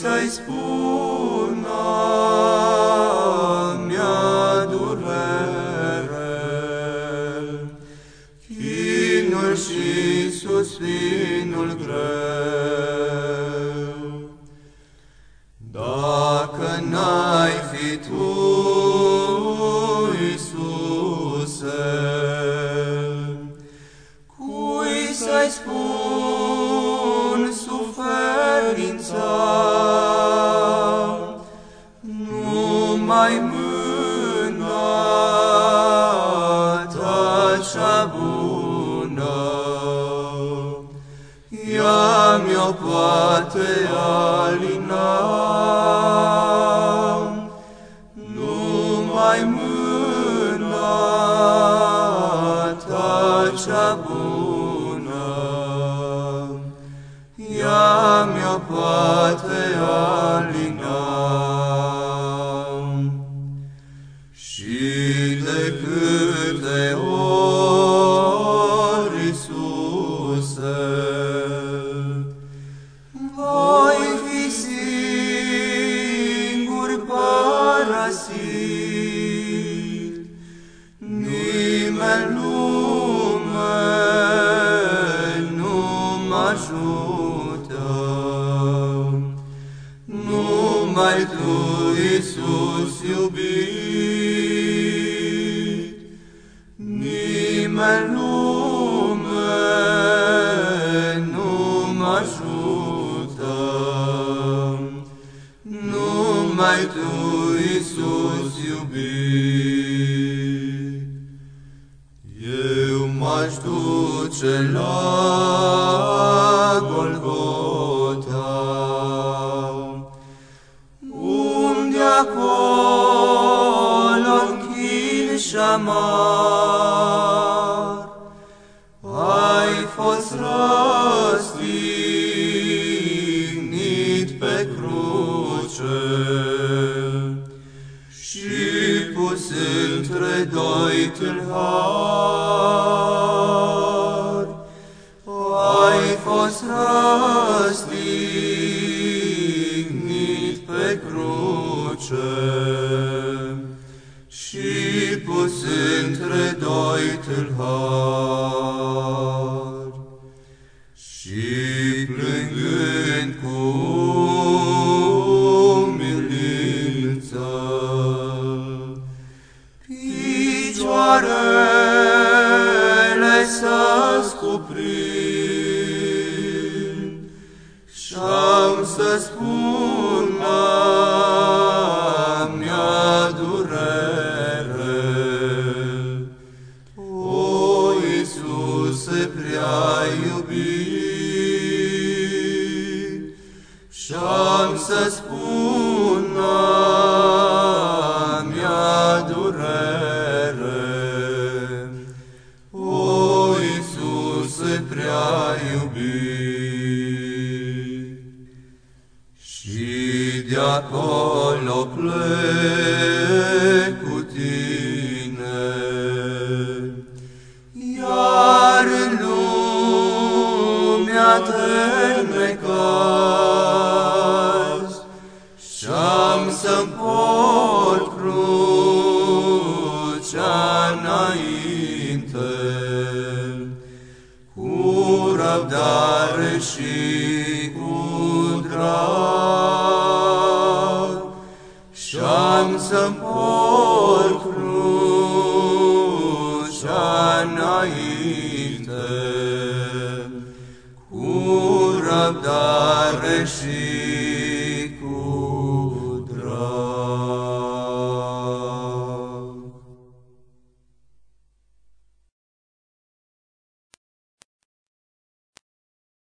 să-i spun mea durere? Chinul și suspinul greu. Dacă n-ai fi Tu, Iisuse, cui să-i spun Numai mâna Ta cea bună, ea mi-o poate alina. Numai mâna ta părăsit, nimeni lume nu mă ajută. Numai Tu, Iisus iubit, nimeni lume Numai Tu, Iisus iubit, eu m-aș duce la Golgota, unde acolo în chin și șamar ai fost răstignit pe cruce între doi tâlhari, ai fost răstignit pe cruce și pus între doi tâlhari. s-a scuprind și am să spun a mea durere. O Iisuse prea iubit, și am să spun de acolo plec cu tine, iar în lumea termecaz, și-am să-mi port crucea înainte, cu răbdare și înainte, cu răbdare și